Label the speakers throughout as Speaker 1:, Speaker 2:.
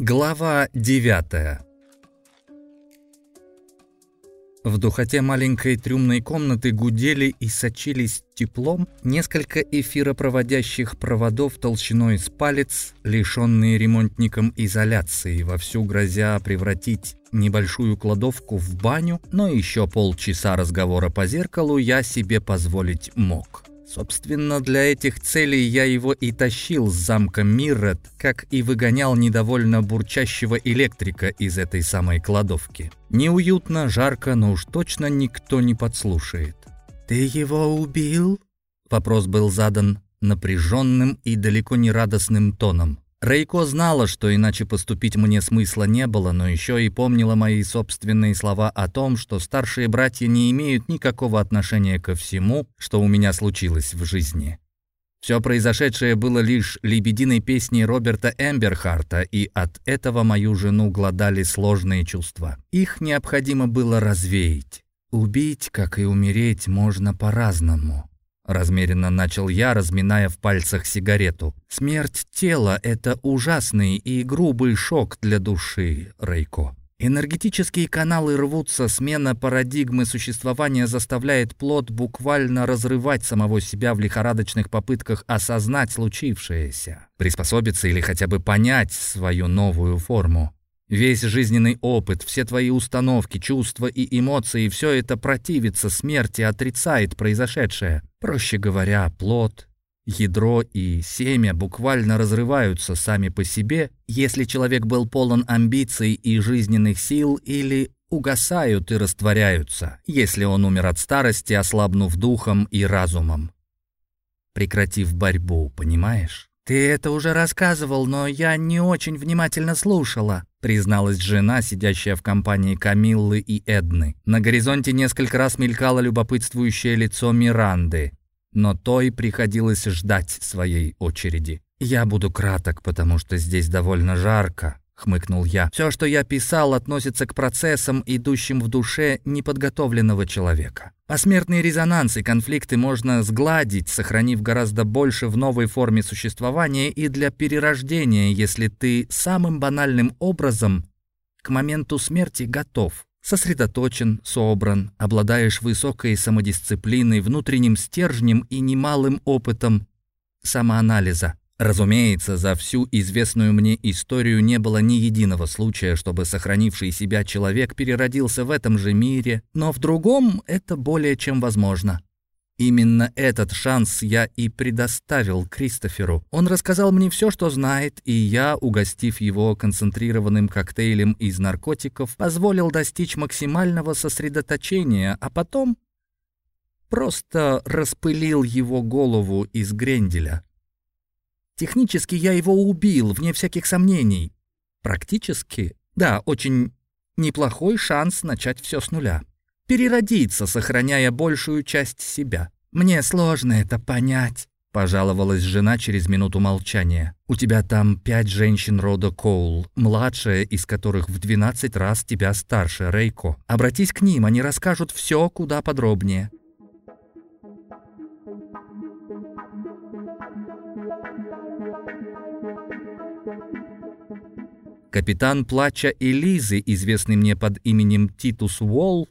Speaker 1: Глава 9 В духоте маленькой трюмной комнаты гудели и сочились теплом несколько эфиропроводящих проводов толщиной с палец, лишенные ремонтником изоляции, вовсю грозя превратить небольшую кладовку в баню, но еще полчаса разговора по зеркалу я себе позволить мог. Собственно, для этих целей я его и тащил с замка Миррет, как и выгонял недовольно бурчащего электрика из этой самой кладовки. Неуютно, жарко, но уж точно никто не подслушает. «Ты его убил?» Вопрос был задан напряженным и далеко не радостным тоном. Рейко знала, что иначе поступить мне смысла не было, но еще и помнила мои собственные слова о том, что старшие братья не имеют никакого отношения ко всему, что у меня случилось в жизни. Все произошедшее было лишь лебединой песней Роберта Эмберхарта, и от этого мою жену гладали сложные чувства. Их необходимо было развеять. Убить, как и умереть, можно по-разному. Размеренно начал я, разминая в пальцах сигарету. «Смерть тела — это ужасный и грубый шок для души, Рейко. Энергетические каналы рвутся, смена парадигмы существования заставляет плод буквально разрывать самого себя в лихорадочных попытках осознать случившееся, приспособиться или хотя бы понять свою новую форму. Весь жизненный опыт, все твои установки, чувства и эмоции, все это противится смерти, отрицает произошедшее. Проще говоря, плод, ядро и семя буквально разрываются сами по себе, если человек был полон амбиций и жизненных сил или угасают и растворяются, если он умер от старости, ослабнув духом и разумом. Прекратив борьбу, понимаешь? «Ты это уже рассказывал, но я не очень внимательно слушала», призналась жена, сидящая в компании Камиллы и Эдны. На горизонте несколько раз мелькало любопытствующее лицо Миранды, но той приходилось ждать своей очереди. «Я буду краток, потому что здесь довольно жарко», хмыкнул я. Все, что я писал, относится к процессам, идущим в душе неподготовленного человека. Посмертные резонансы, конфликты можно сгладить, сохранив гораздо больше в новой форме существования и для перерождения, если ты самым банальным образом к моменту смерти готов. Сосредоточен, собран, обладаешь высокой самодисциплиной, внутренним стержнем и немалым опытом самоанализа. Разумеется, за всю известную мне историю не было ни единого случая, чтобы сохранивший себя человек переродился в этом же мире, но в другом это более чем возможно. Именно этот шанс я и предоставил Кристоферу. Он рассказал мне все, что знает, и я, угостив его концентрированным коктейлем из наркотиков, позволил достичь максимального сосредоточения, а потом просто распылил его голову из гренделя. Технически я его убил, вне всяких сомнений. Практически, да, очень неплохой шанс начать все с нуля. Переродиться, сохраняя большую часть себя. Мне сложно это понять. — пожаловалась жена через минуту молчания. «У тебя там пять женщин рода Коул, младшая из которых в 12 раз тебя старше, Рейко. Обратись к ним, они расскажут все куда подробнее. Капитан Плача и Лизы, известный мне под именем Титус Уолл,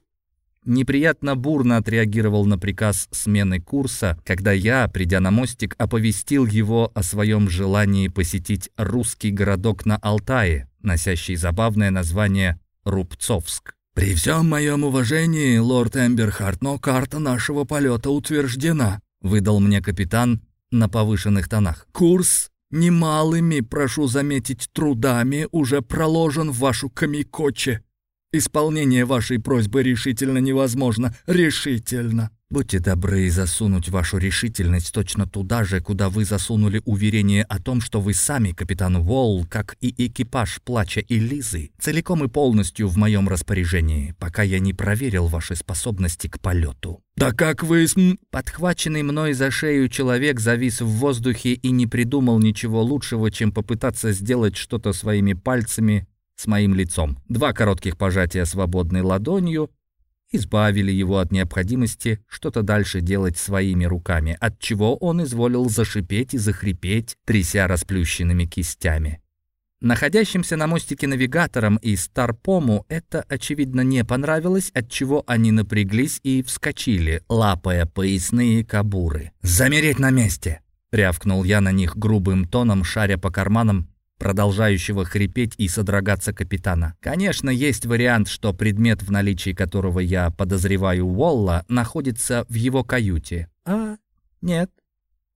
Speaker 1: неприятно бурно отреагировал на приказ смены курса, когда я, придя на мостик, оповестил его о своем желании посетить русский городок на Алтае, носящий забавное название Рубцовск. «При всем моем уважении, лорд Эмберхарт, но карта нашего полета утверждена», выдал мне капитан на повышенных тонах. «Курс немалыми, прошу заметить, трудами уже проложен в вашу Камикоче. Исполнение вашей просьбы решительно невозможно. Решительно. Будьте добры засунуть вашу решительность точно туда же, куда вы засунули уверение о том, что вы сами, капитан Волл, как и экипаж Плача и Лизы, целиком и полностью в моем распоряжении, пока я не проверил ваши способности к полету. «Да как вы...» Подхваченный мной за шею человек завис в воздухе и не придумал ничего лучшего, чем попытаться сделать что-то своими пальцами с моим лицом. Два коротких пожатия свободной ладонью, избавили его от необходимости что-то дальше делать своими руками, от чего он изволил зашипеть и захрипеть, тряся расплющенными кистями. Находящимся на мостике навигаторам и Старпому это, очевидно, не понравилось, отчего они напряглись и вскочили, лапая поясные кабуры. «Замереть на месте!» — рявкнул я на них грубым тоном, шаря по карманам продолжающего хрипеть и содрогаться капитана. Конечно, есть вариант, что предмет, в наличии которого я подозреваю Уолла, находится в его каюте. А, нет.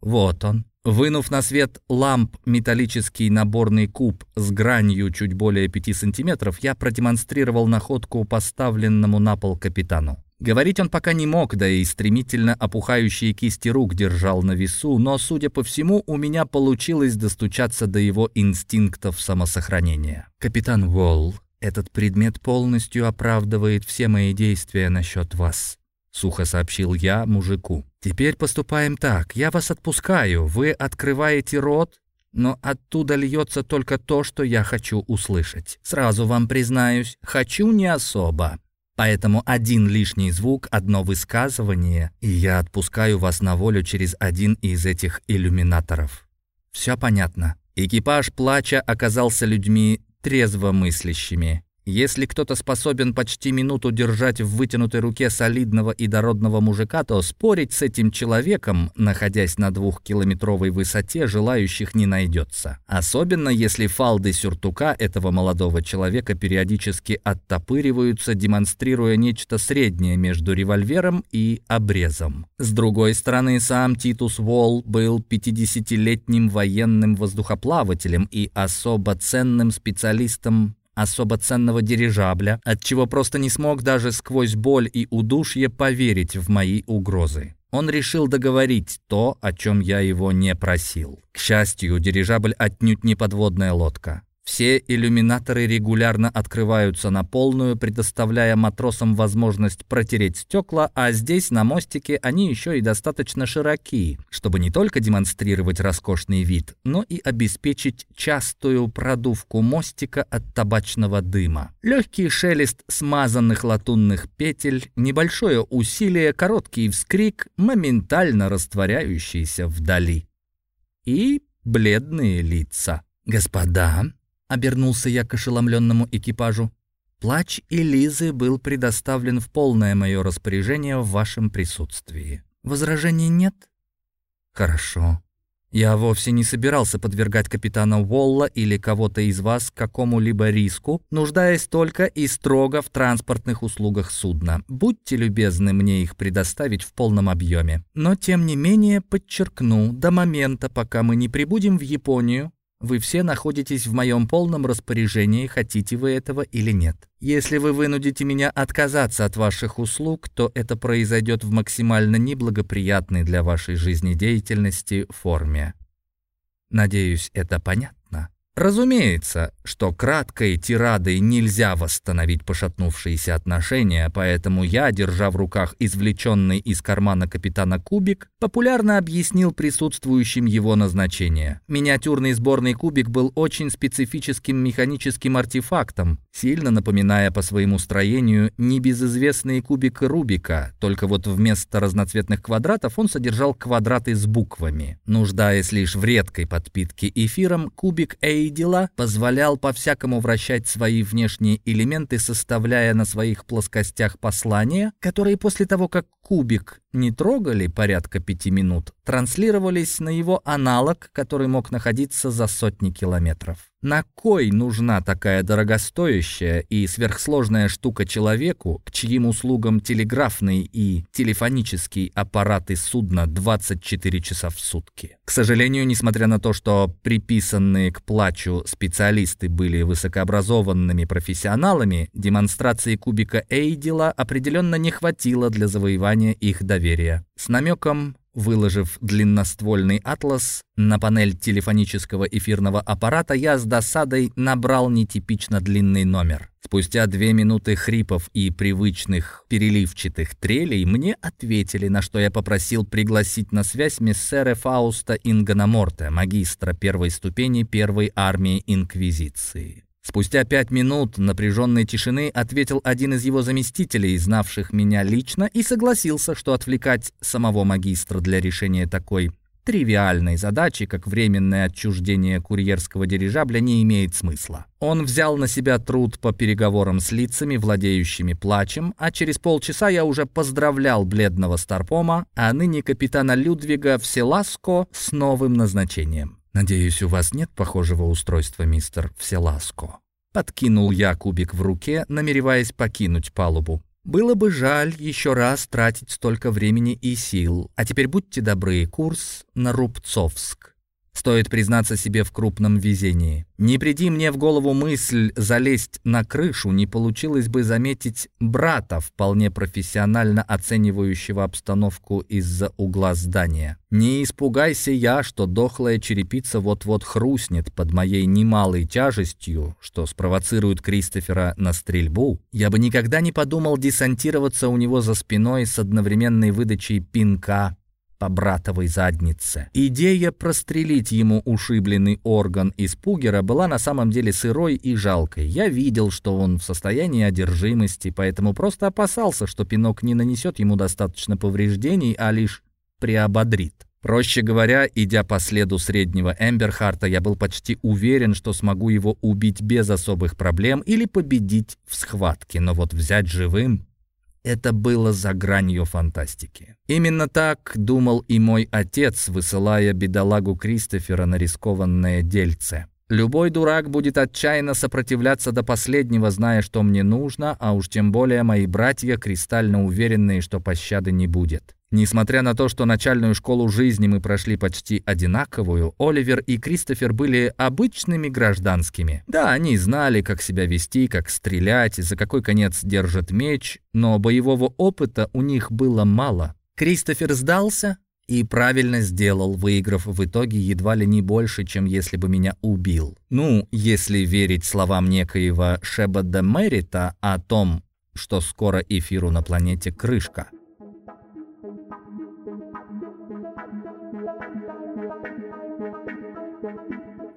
Speaker 1: Вот он. Вынув на свет ламп металлический наборный куб с гранью чуть более 5 сантиметров, я продемонстрировал находку поставленному на пол капитану. Говорить он пока не мог, да и стремительно опухающие кисти рук держал на весу, но, судя по всему, у меня получилось достучаться до его инстинктов самосохранения. «Капитан Уолл, этот предмет полностью оправдывает все мои действия насчет вас», — сухо сообщил я мужику. «Теперь поступаем так. Я вас отпускаю. Вы открываете рот, но оттуда льется только то, что я хочу услышать. Сразу вам признаюсь, хочу не особо. Поэтому один лишний звук, одно высказывание, и я отпускаю вас на волю через один из этих иллюминаторов. Все понятно. Экипаж плача оказался людьми трезвомыслящими. Если кто-то способен почти минуту держать в вытянутой руке солидного и дородного мужика, то спорить с этим человеком, находясь на двухкилометровой высоте, желающих не найдется. Особенно если фалды сюртука этого молодого человека периодически оттопыриваются, демонстрируя нечто среднее между револьвером и обрезом. С другой стороны, сам Титус Волл был 50-летним военным воздухоплавателем и особо ценным специалистом особо ценного дирижабля, отчего просто не смог даже сквозь боль и удушье поверить в мои угрозы. Он решил договорить то, о чем я его не просил. К счастью, дирижабль отнюдь не подводная лодка. Все иллюминаторы регулярно открываются на полную, предоставляя матросам возможность протереть стекла, а здесь, на мостике, они еще и достаточно широки, чтобы не только демонстрировать роскошный вид, но и обеспечить частую продувку мостика от табачного дыма. Легкий шелест смазанных латунных петель, небольшое усилие, короткий вскрик, моментально растворяющийся вдали. И бледные лица. «Господа», Обернулся я к ошеломленному экипажу. Плач Элизы был предоставлен в полное мое распоряжение в вашем присутствии. Возражений нет? Хорошо. Я вовсе не собирался подвергать капитана Уолла или кого-то из вас какому-либо риску, нуждаясь только и строго в транспортных услугах судна. Будьте любезны мне их предоставить в полном объеме. Но, тем не менее, подчеркну, до момента, пока мы не прибудем в Японию, вы все находитесь в моем полном распоряжении, хотите вы этого или нет. Если вы вынудите меня отказаться от ваших услуг, то это произойдет в максимально неблагоприятной для вашей жизнедеятельности форме. Надеюсь, это понятно. Разумеется, что краткой тирадой нельзя восстановить пошатнувшиеся отношения, поэтому я, держа в руках извлеченный из кармана капитана кубик, популярно объяснил присутствующим его назначение. Миниатюрный сборный кубик был очень специфическим механическим артефактом, сильно напоминая по своему строению небезызвестный кубик Рубика, только вот вместо разноцветных квадратов он содержал квадраты с буквами. Нуждаясь лишь в редкой подпитке эфиром, кубик A дела, позволял по-всякому вращать свои внешние элементы, составляя на своих плоскостях послания, которые после того, как кубик не трогали порядка пяти минут, транслировались на его аналог, который мог находиться за сотни километров. На кой нужна такая дорогостоящая и сверхсложная штука человеку, к чьим услугам телеграфные и телефонические аппараты судна 24 часа в сутки? К сожалению, несмотря на то, что приписанные к плачу специалисты были высокообразованными профессионалами, демонстрации кубика Эйдила определенно не хватило для завоевания их доверия. С намеком Выложив длинноствольный атлас на панель телефонического эфирного аппарата, я с досадой набрал нетипично длинный номер. Спустя две минуты хрипов и привычных переливчатых трелей мне ответили, на что я попросил пригласить на связь мессера Фауста Ингономорте, магистра первой ступени первой армии Инквизиции. Спустя пять минут напряженной тишины ответил один из его заместителей, знавших меня лично, и согласился, что отвлекать самого магистра для решения такой тривиальной задачи, как временное отчуждение курьерского дирижабля, не имеет смысла. Он взял на себя труд по переговорам с лицами, владеющими плачем, а через полчаса я уже поздравлял бледного Старпома, а ныне капитана Людвига Вселаско с новым назначением. «Надеюсь, у вас нет похожего устройства, мистер Вселаско?» Подкинул я кубик в руке, намереваясь покинуть палубу. Было бы жаль еще раз тратить столько времени и сил. А теперь будьте добры, курс на Рубцовск. Стоит признаться себе в крупном везении. Не приди мне в голову мысль залезть на крышу, не получилось бы заметить брата, вполне профессионально оценивающего обстановку из-за угла здания. Не испугайся я, что дохлая черепица вот-вот хрустнет под моей немалой тяжестью, что спровоцирует Кристофера на стрельбу. Я бы никогда не подумал десантироваться у него за спиной с одновременной выдачей пинка по братовой заднице. Идея прострелить ему ушибленный орган из пугера была на самом деле сырой и жалкой. Я видел, что он в состоянии одержимости, поэтому просто опасался, что пинок не нанесет ему достаточно повреждений, а лишь приободрит. Проще говоря, идя по следу среднего Эмберхарта, я был почти уверен, что смогу его убить без особых проблем или победить в схватке, но вот взять живым это было за гранью фантастики. Именно так думал и мой отец, высылая бедолагу Кристофера на рискованное дельце. Любой дурак будет отчаянно сопротивляться до последнего, зная, что мне нужно, а уж тем более мои братья, кристально уверенные, что пощады не будет. Несмотря на то, что начальную школу жизни мы прошли почти одинаковую, Оливер и Кристофер были обычными гражданскими. Да, они знали, как себя вести, как стрелять, за какой конец держит меч, но боевого опыта у них было мало. Кристофер сдался и правильно сделал, выиграв в итоге едва ли не больше, чем если бы меня убил. Ну, если верить словам некоего Шеба де Мерита о том, что скоро эфиру на планете крышка –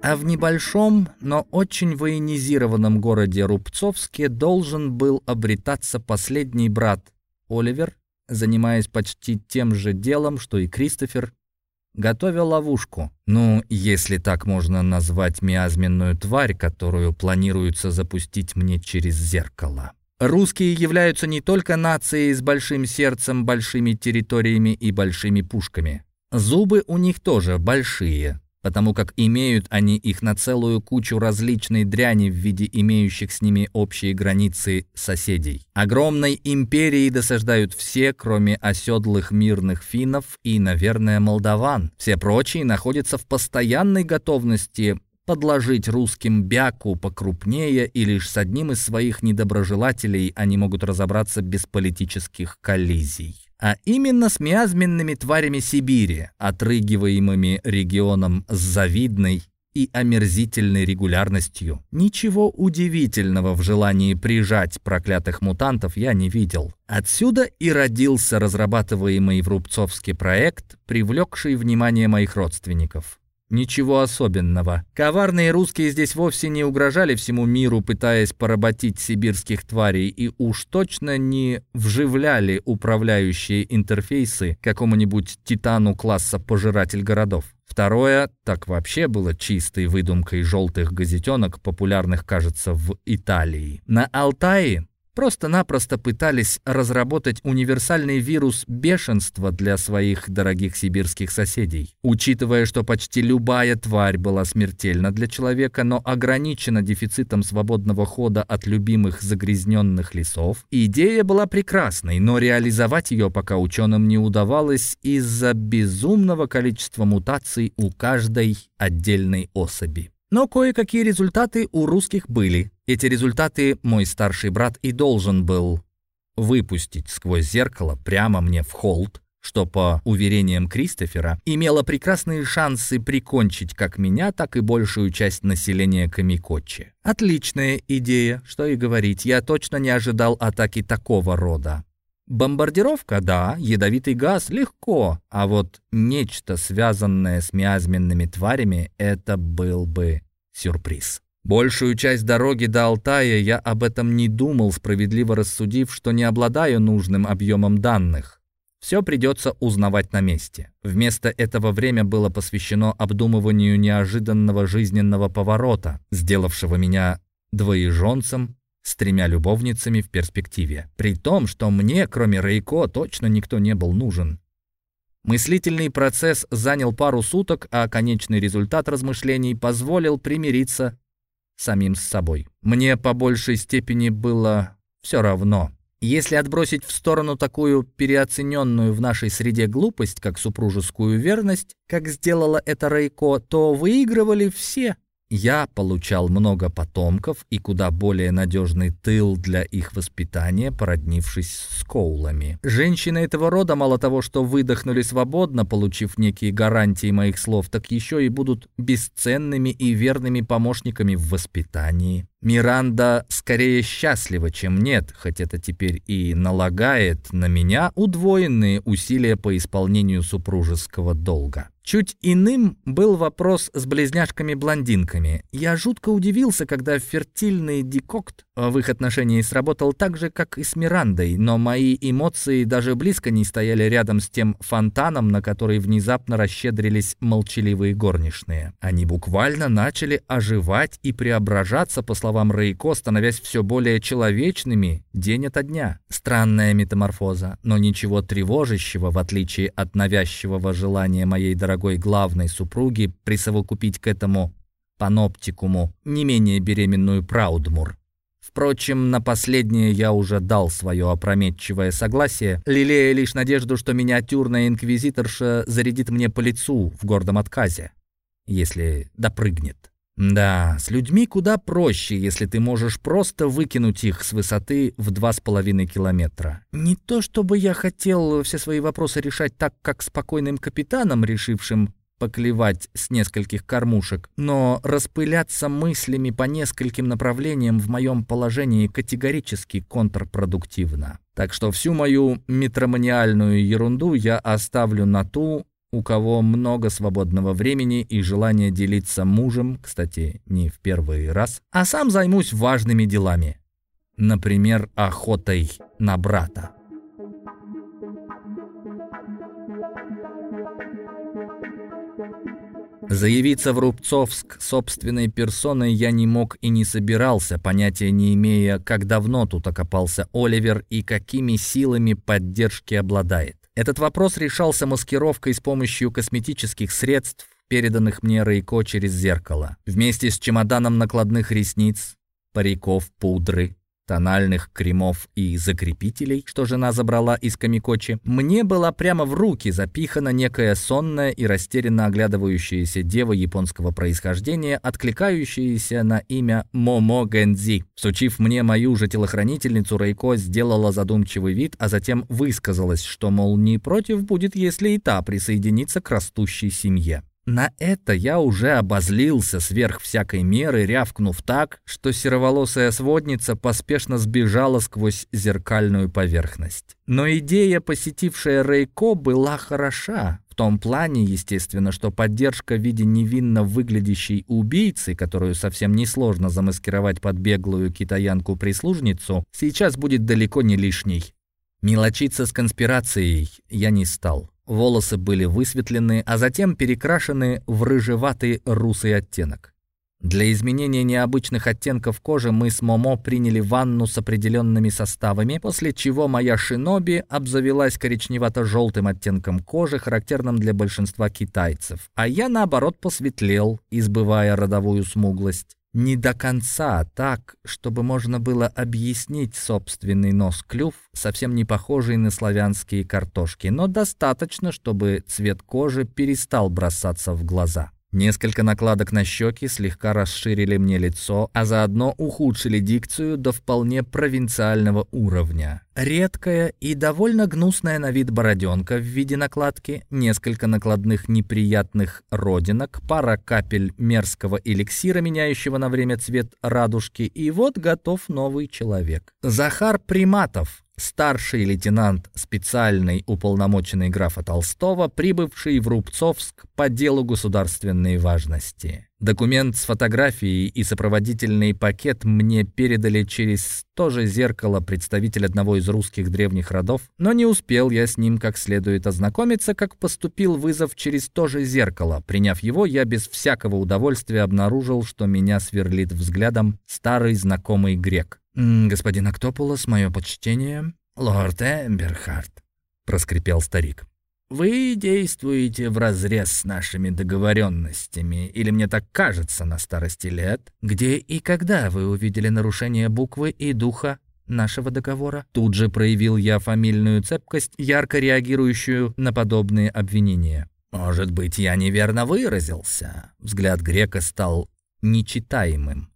Speaker 1: А в небольшом, но очень военизированном городе Рубцовске должен был обретаться последний брат Оливер, занимаясь почти тем же делом, что и Кристофер, готовя ловушку. Ну, если так можно назвать миазменную тварь, которую планируется запустить мне через зеркало. Русские являются не только нацией с большим сердцем, большими территориями и большими пушками. Зубы у них тоже большие, потому как имеют они их на целую кучу различной дряни в виде имеющих с ними общие границы соседей. Огромной империи досаждают все, кроме оседлых мирных финнов и, наверное, молдаван. Все прочие находятся в постоянной готовности подложить русским бяку покрупнее, и лишь с одним из своих недоброжелателей они могут разобраться без политических коллизий а именно с миазменными тварями Сибири, отрыгиваемыми регионом с завидной и омерзительной регулярностью. Ничего удивительного в желании прижать проклятых мутантов я не видел. Отсюда и родился разрабатываемый в Рубцовске проект, привлекший внимание моих родственников. Ничего особенного. Коварные русские здесь вовсе не угрожали всему миру, пытаясь поработить сибирских тварей, и уж точно не вживляли управляющие интерфейсы какому-нибудь титану класса «Пожиратель городов». Второе, так вообще было чистой выдумкой желтых газетенок, популярных, кажется, в Италии. На Алтае просто-напросто пытались разработать универсальный вирус бешенства для своих дорогих сибирских соседей. Учитывая, что почти любая тварь была смертельна для человека, но ограничена дефицитом свободного хода от любимых загрязненных лесов, идея была прекрасной, но реализовать ее пока ученым не удавалось из-за безумного количества мутаций у каждой отдельной особи. Но кое-какие результаты у русских были. Эти результаты мой старший брат и должен был выпустить сквозь зеркало прямо мне в холд, что, по уверениям Кристофера, имело прекрасные шансы прикончить как меня, так и большую часть населения Камикочи. Отличная идея, что и говорить, я точно не ожидал атаки такого рода. Бомбардировка, да, ядовитый газ, легко, а вот нечто, связанное с миазменными тварями, это был бы сюрприз. Большую часть дороги до Алтая я об этом не думал, справедливо рассудив, что не обладаю нужным объемом данных. Все придется узнавать на месте. Вместо этого время было посвящено обдумыванию неожиданного жизненного поворота, сделавшего меня двоеженцем с тремя любовницами в перспективе. При том, что мне, кроме Рейко, точно никто не был нужен. Мыслительный процесс занял пару суток, а конечный результат размышлений позволил примириться самим с собой. Мне по большей степени было все равно. Если отбросить в сторону такую переоцененную в нашей среде глупость, как супружескую верность, как сделала это Рейко, то выигрывали все. Я получал много потомков и куда более надежный тыл для их воспитания, породнившись с Коулами. Женщины этого рода мало того, что выдохнули свободно, получив некие гарантии моих слов, так еще и будут бесценными и верными помощниками в воспитании. Миранда скорее счастлива, чем нет, хоть это теперь и налагает на меня удвоенные усилия по исполнению супружеского долга. Чуть иным был вопрос с близняшками-блондинками. Я жутко удивился, когда фертильный декокт в их отношении сработал так же, как и с Мирандой, но мои эмоции даже близко не стояли рядом с тем фонтаном, на который внезапно расщедрились молчаливые горничные. Они буквально начали оживать и преображаться, по словам Рейко, становясь все более человечными день ото дня. Странная метаморфоза, но ничего тревожащего, в отличие от навязчивого желания моей дорогой главной супруги присовокупить к этому паноптикуму не менее беременную Праудмур. Впрочем, на последнее я уже дал свое опрометчивое согласие, лелея лишь надежду, что миниатюрная инквизиторша зарядит мне по лицу в гордом отказе, если допрыгнет. Да, с людьми куда проще, если ты можешь просто выкинуть их с высоты в два с половиной километра. Не то чтобы я хотел все свои вопросы решать так, как спокойным капитаном, решившим поклевать с нескольких кормушек, но распыляться мыслями по нескольким направлениям в моем положении категорически контрпродуктивно. Так что всю мою метроманиальную ерунду я оставлю на ту, у кого много свободного времени и желания делиться мужем, кстати, не в первый раз, а сам займусь важными делами. Например, охотой на брата. Заявиться в Рубцовск собственной персоной я не мог и не собирался, понятия не имея, как давно тут окопался Оливер и какими силами поддержки обладает. Этот вопрос решался маскировкой с помощью косметических средств, переданных мне Рейко через зеркало. Вместе с чемоданом накладных ресниц, париков, пудры, тональных кремов и закрепителей, что жена забрала из Камикочи, мне была прямо в руки запихана некая сонная и растерянно оглядывающаяся дева японского происхождения, откликающаяся на имя Момо Гэнзи. Всучив мне мою же телохранительницу, Рейко сделала задумчивый вид, а затем высказалась, что, мол, не против будет, если и та присоединится к растущей семье. На это я уже обозлился сверх всякой меры, рявкнув так, что сероволосая сводница поспешно сбежала сквозь зеркальную поверхность. Но идея, посетившая Рейко, была хороша. В том плане, естественно, что поддержка в виде невинно выглядящей убийцы, которую совсем несложно замаскировать под беглую китаянку-прислужницу, сейчас будет далеко не лишней. Мелочиться с конспирацией я не стал. Волосы были высветлены, а затем перекрашены в рыжеватый русый оттенок. Для изменения необычных оттенков кожи мы с Момо приняли ванну с определенными составами, после чего моя шиноби обзавелась коричневато-желтым оттенком кожи, характерным для большинства китайцев, а я, наоборот, посветлел, избывая родовую смуглость. Не до конца так, чтобы можно было объяснить собственный нос-клюв, совсем не похожий на славянские картошки, но достаточно, чтобы цвет кожи перестал бросаться в глаза. Несколько накладок на щеки слегка расширили мне лицо, а заодно ухудшили дикцию до вполне провинциального уровня. Редкая и довольно гнусная на вид бороденка в виде накладки, несколько накладных неприятных родинок, пара капель мерзкого эликсира, меняющего на время цвет радужки, и вот готов новый человек. Захар Приматов, старший лейтенант специальной уполномоченной графа Толстого, прибывший в Рубцовск по делу государственной важности. Документ с фотографией и сопроводительный пакет мне передали через то же зеркало представитель одного из русских древних родов, но не успел я с ним как следует ознакомиться, как поступил вызов через то же зеркало. Приняв его, я без всякого удовольствия обнаружил, что меня сверлит взглядом старый знакомый грек. «Господин Актопулос, мое почтение».
Speaker 2: «Лорд Эмберхарт», —
Speaker 1: проскрипел старик.
Speaker 2: Вы действуете вразрез с нашими договоренностями, или мне так кажется на старости лет?
Speaker 1: Где и когда вы увидели нарушение буквы и духа нашего договора? Тут же проявил я фамильную цепкость, ярко реагирующую на подобные обвинения.
Speaker 2: Может быть, я неверно выразился? Взгляд грека стал нечитаемым.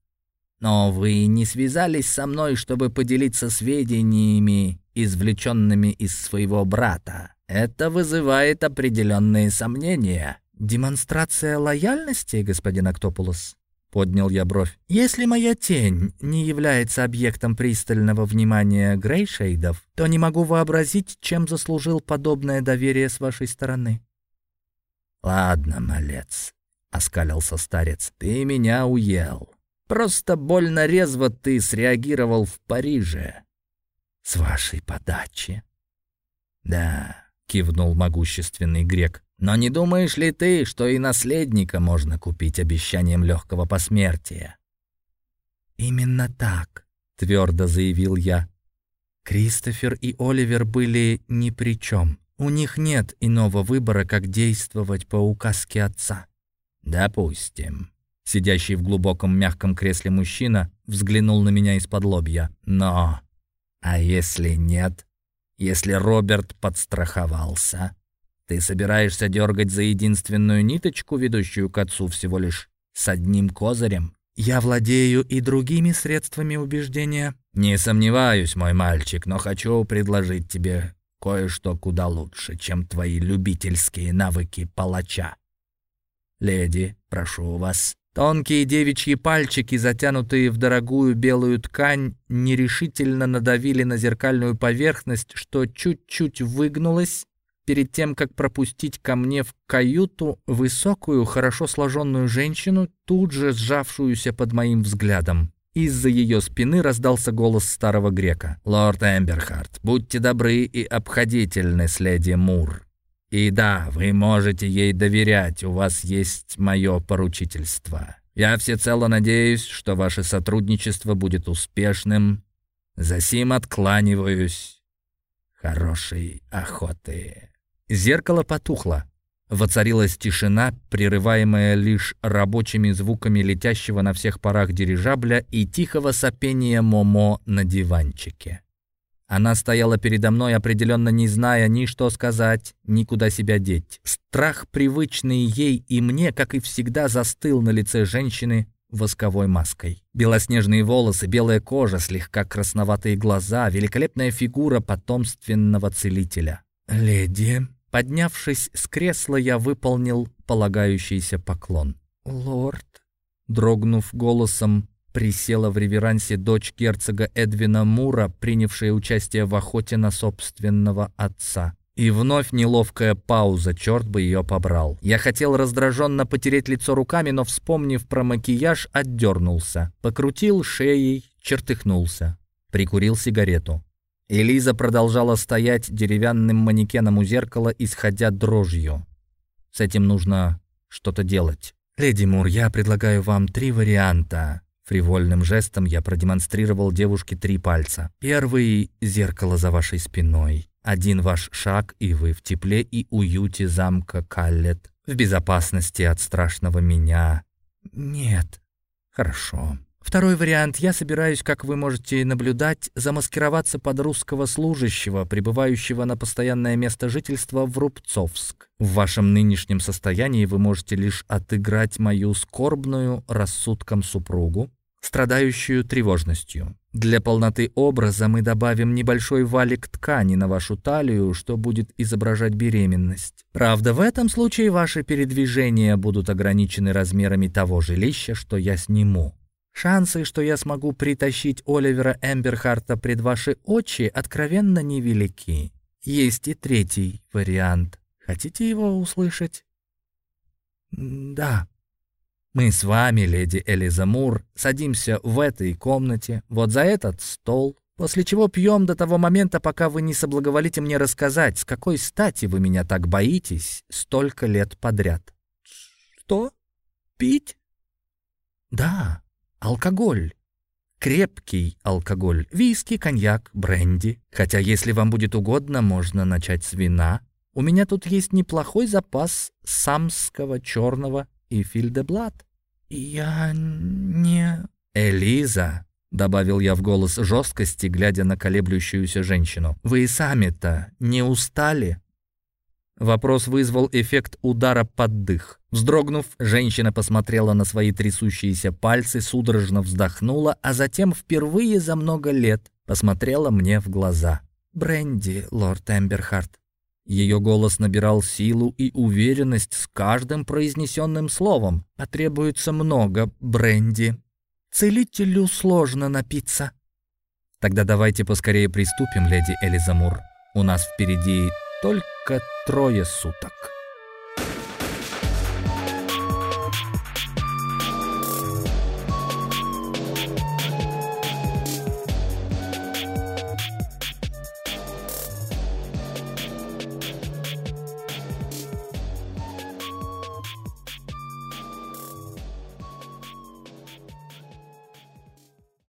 Speaker 2: Но вы не связались со мной, чтобы поделиться сведениями, извлеченными из своего брата. Это вызывает определенные сомнения.
Speaker 1: Демонстрация лояльности, господин Актопулос? Поднял я бровь. Если моя тень не является объектом пристального внимания Грейшейдов, то не могу вообразить, чем заслужил подобное доверие с вашей стороны.
Speaker 2: Ладно, малец, оскалился старец. Ты меня уел. Просто больно резво ты среагировал в Париже. С вашей подачи. Да, кивнул могущественный грек. Но не думаешь ли ты, что и наследника можно купить обещанием легкого посмертия?
Speaker 1: Именно так, твердо заявил я. Кристофер и Оливер были ни при чем. У них нет иного выбора, как действовать по указке отца.
Speaker 2: Допустим. Сидящий в глубоком мягком кресле мужчина взглянул на меня из-под лобья. Но... А если нет? Если Роберт подстраховался, ты собираешься дергать за единственную ниточку, ведущую к отцу всего лишь с одним козырем?
Speaker 1: Я владею и другими средствами убеждения.
Speaker 2: Не сомневаюсь, мой мальчик, но хочу предложить тебе кое-что куда лучше, чем твои любительские навыки палача. Леди, прошу вас, Тонкие девичьи пальчики, затянутые в дорогую белую ткань, нерешительно надавили на зеркальную поверхность, что чуть-чуть выгнулась перед тем, как пропустить ко мне в каюту высокую, хорошо сложенную женщину, тут же сжавшуюся под моим взглядом. Из-за ее спины раздался голос старого грека. «Лорд Эмберхарт, будьте добры и обходительны с леди Мур. И да, вы можете ей доверять, у вас есть мое поручительство. Я всецело надеюсь, что ваше сотрудничество будет успешным. Засим откланиваюсь. Хорошей охоты. Зеркало потухло. Воцарилась тишина, прерываемая лишь рабочими звуками летящего на всех парах дирижабля и тихого сопения Момо на диванчике. Она стояла передо мной, определенно не зная ни что сказать, ни куда себя деть. Страх, привычный ей и мне, как и всегда, застыл на лице женщины восковой маской. Белоснежные волосы, белая кожа, слегка красноватые глаза, великолепная фигура потомственного целителя. «Леди», поднявшись с кресла, я выполнил полагающийся поклон. «Лорд», дрогнув голосом, присела в реверансе дочь герцога Эдвина Мура, принявшая участие в охоте на собственного отца. И вновь неловкая пауза, черт бы ее побрал. Я хотел раздраженно потереть лицо руками, но, вспомнив про макияж, отдернулся. Покрутил шеей, чертыхнулся. Прикурил сигарету. Элиза продолжала стоять деревянным манекеном у зеркала, исходя дрожью. С этим нужно что-то делать. «Леди Мур, я предлагаю вам три варианта. Фривольным жестом я продемонстрировал девушке три пальца. Первый — зеркало за вашей спиной. Один ваш шаг, и вы в тепле и уюте замка Каллет, в безопасности от страшного меня. Нет. Хорошо. Второй вариант. Я собираюсь, как вы можете наблюдать, замаскироваться под русского служащего, пребывающего на постоянное место жительства в Рубцовск. В вашем нынешнем состоянии вы можете лишь отыграть мою скорбную рассудком супругу, страдающую тревожностью. Для полноты образа мы добавим небольшой валик ткани на вашу талию, что будет изображать беременность. Правда, в этом случае ваши передвижения будут ограничены размерами того жилища, что я сниму. Шансы, что я смогу притащить Оливера Эмберхарта пред ваши очи, откровенно невелики. Есть и третий вариант. Хотите его услышать? Да. Мы с вами, леди Элиза Мур, садимся в этой комнате, вот за этот стол, после чего пьем до того момента, пока вы не соблаговолите мне рассказать, с какой стати вы меня так боитесь столько лет подряд.
Speaker 1: Что? Пить?
Speaker 2: Да, алкоголь. Крепкий алкоголь. Виски, коньяк, бренди. Хотя, если вам будет угодно, можно начать с вина. У меня тут есть неплохой запас самского черного и фильдеблат.
Speaker 1: Я не...
Speaker 2: Элиза, добавил я в голос жесткости, глядя на колеблющуюся женщину. Вы сами-то не устали? Вопрос вызвал эффект удара под дых. Вздрогнув, женщина посмотрела на свои трясущиеся пальцы, судорожно вздохнула, а затем впервые за много лет посмотрела мне в глаза.
Speaker 1: «Бренди, лорд Эмберхарт».
Speaker 2: Ее голос набирал силу и уверенность с каждым произнесенным словом.
Speaker 1: «Потребуется много бренди. Целителю сложно напиться».
Speaker 2: «Тогда давайте поскорее приступим, леди Элизамур. У нас впереди только трое суток.